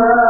وما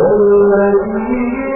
والذين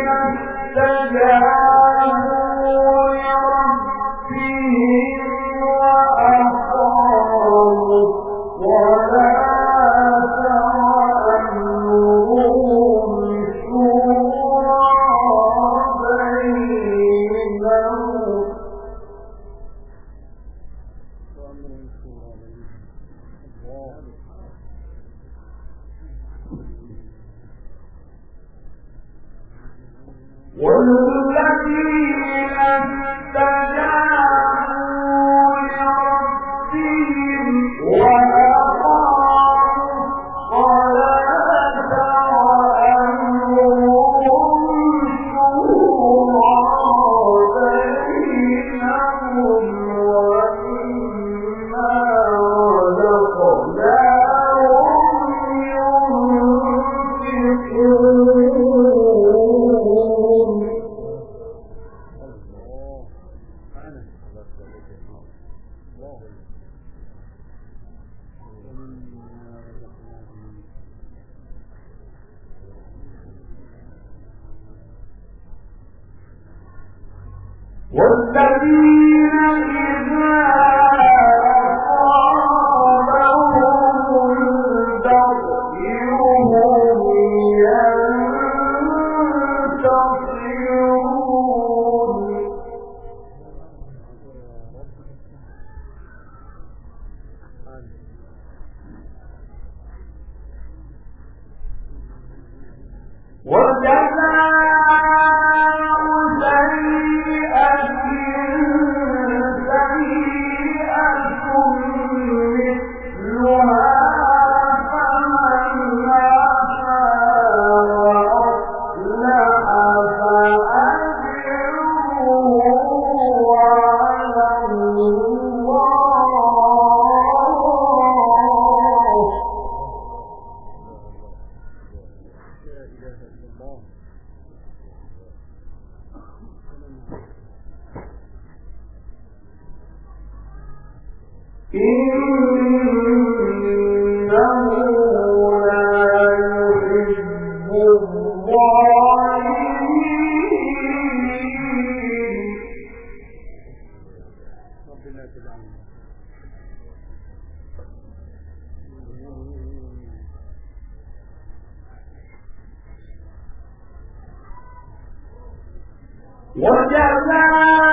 الذين لا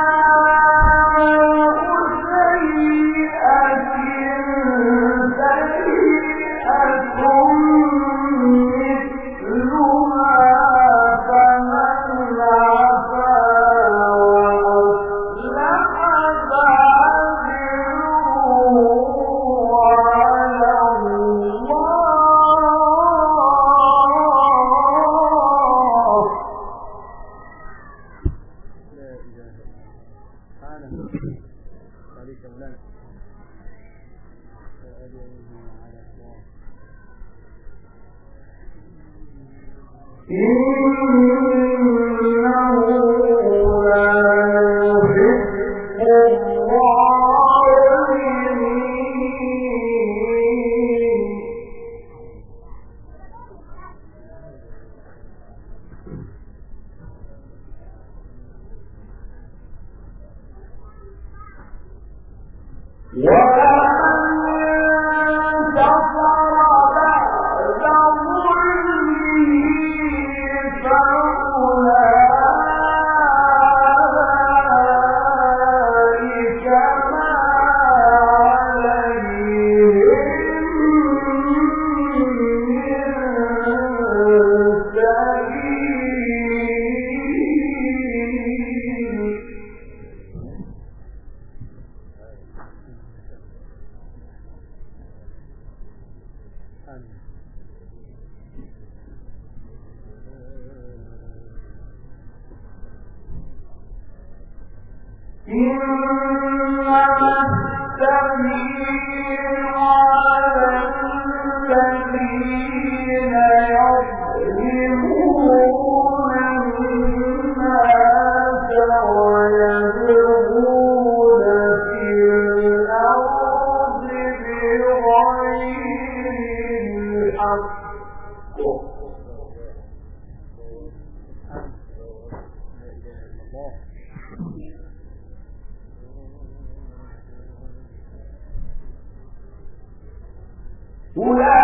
Ula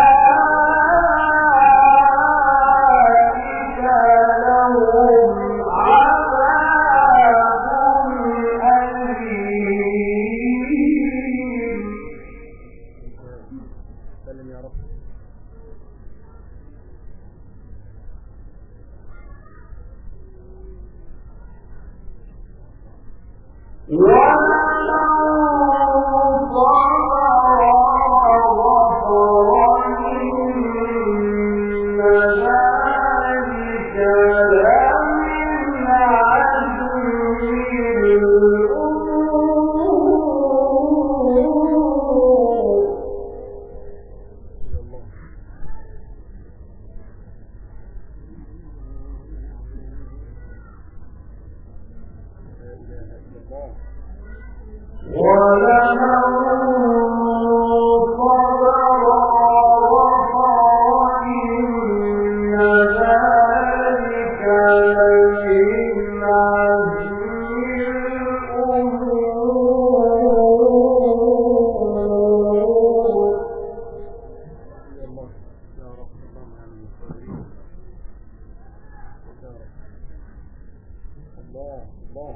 الله الله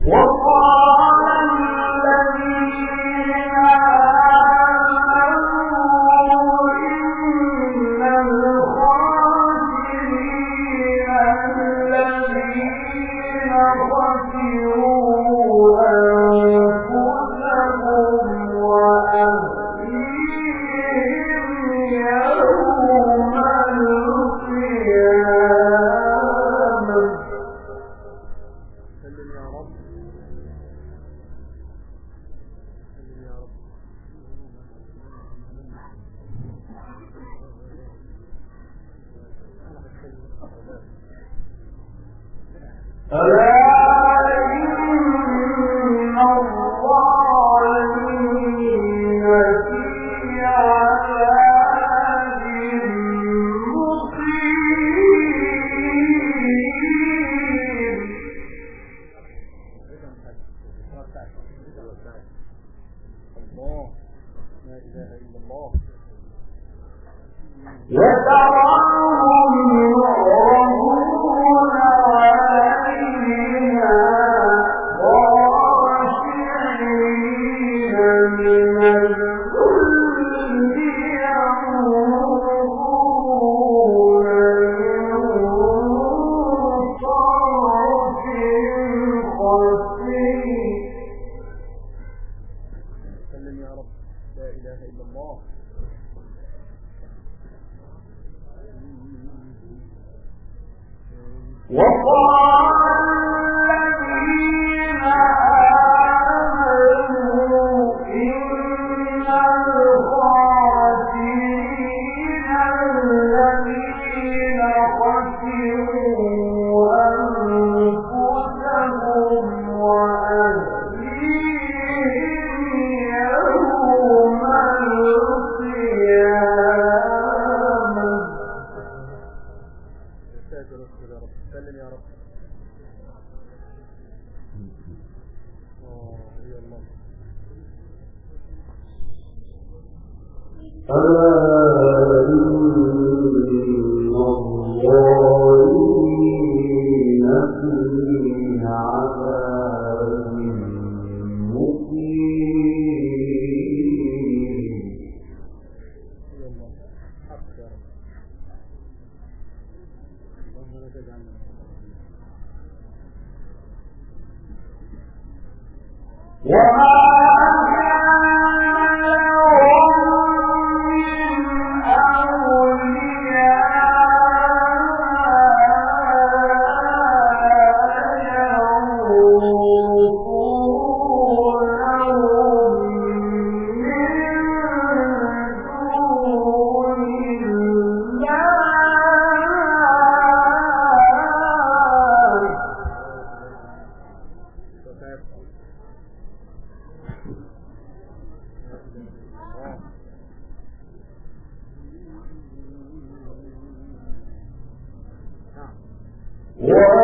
One الله لا إله إلا الله وتراهم Yeah.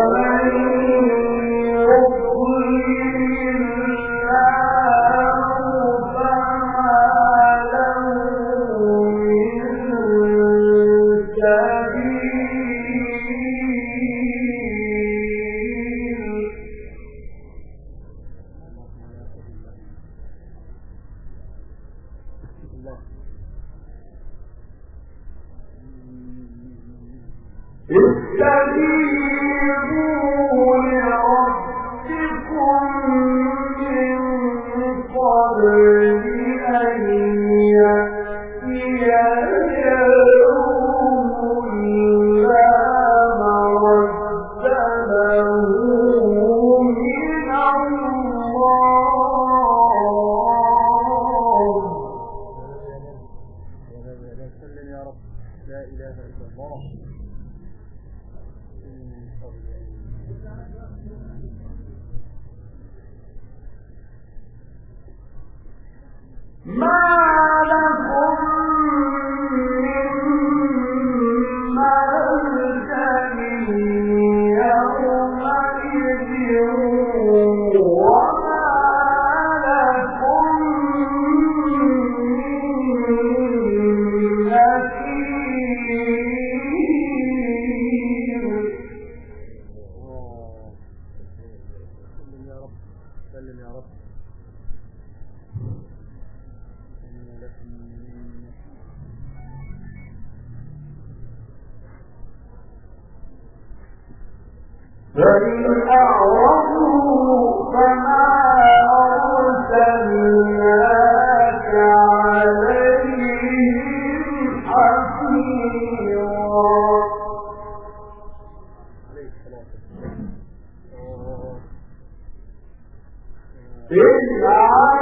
إن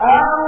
أو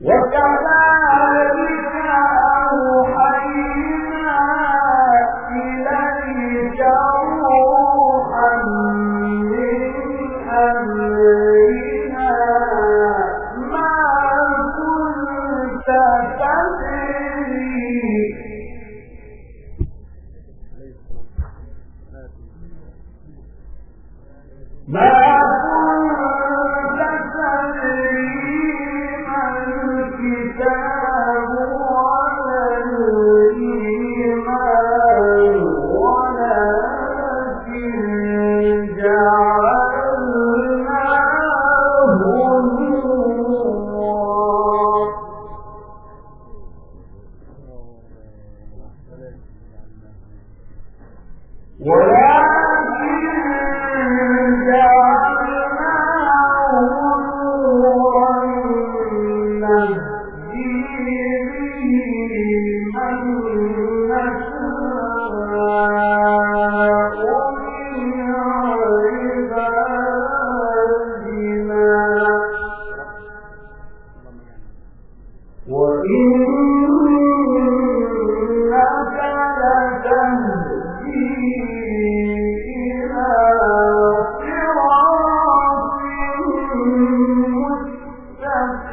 وقع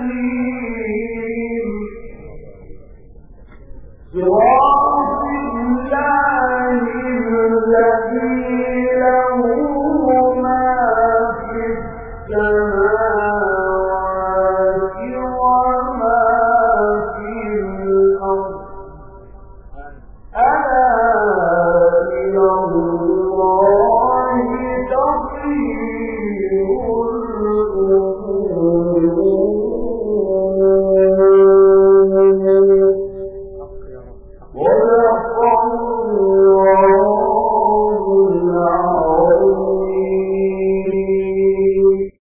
الْعَالَمِينَ